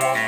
Bye.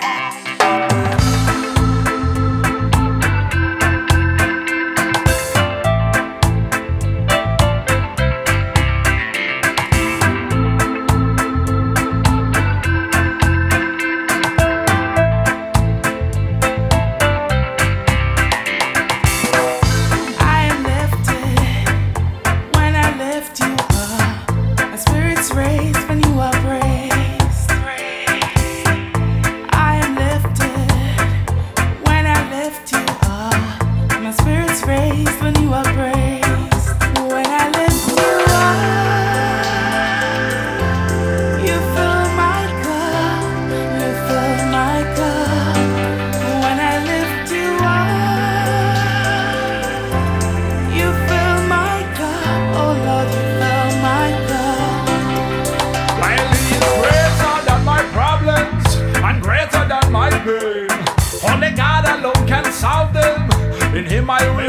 Only God alone can solve them. In Him I will.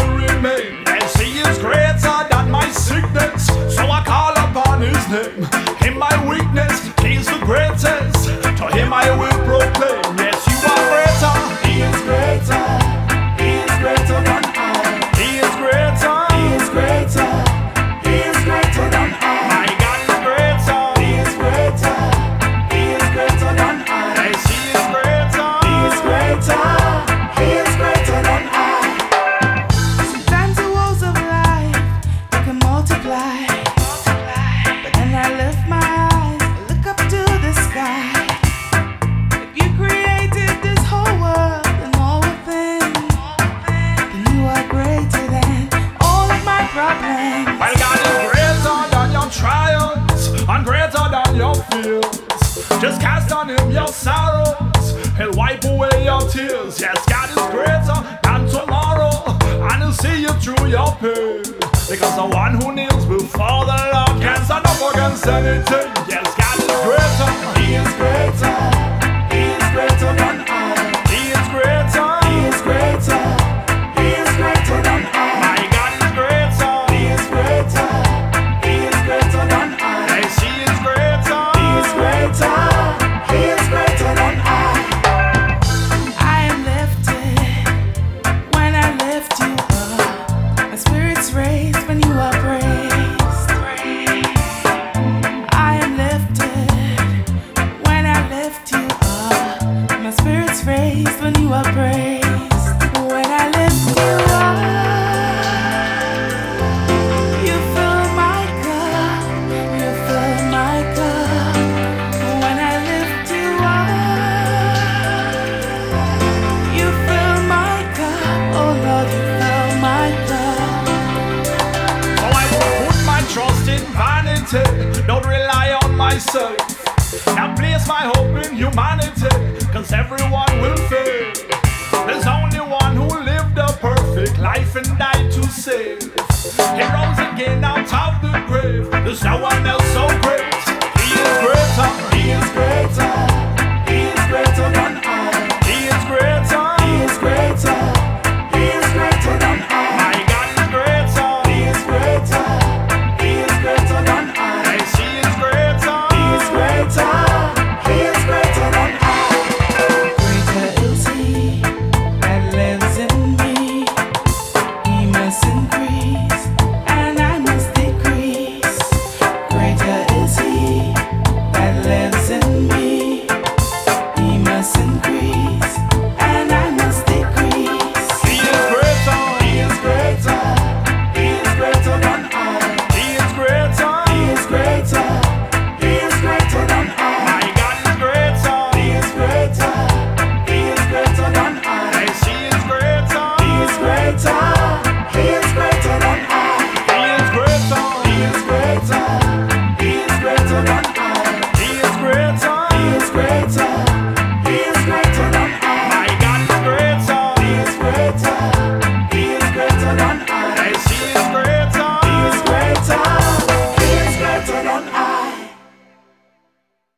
Just cast on him your sorrows. He'll wipe away your tears. Yes, God is greater than tomorrow. And he'll see you through your pain. Because the one who kneels will fall the Lord. can stand up against anything. self. And place my hope in humanity, cause everyone will fail. There's only one who lived a perfect life and died to save. He rose again out of the grave, there's no one else so time.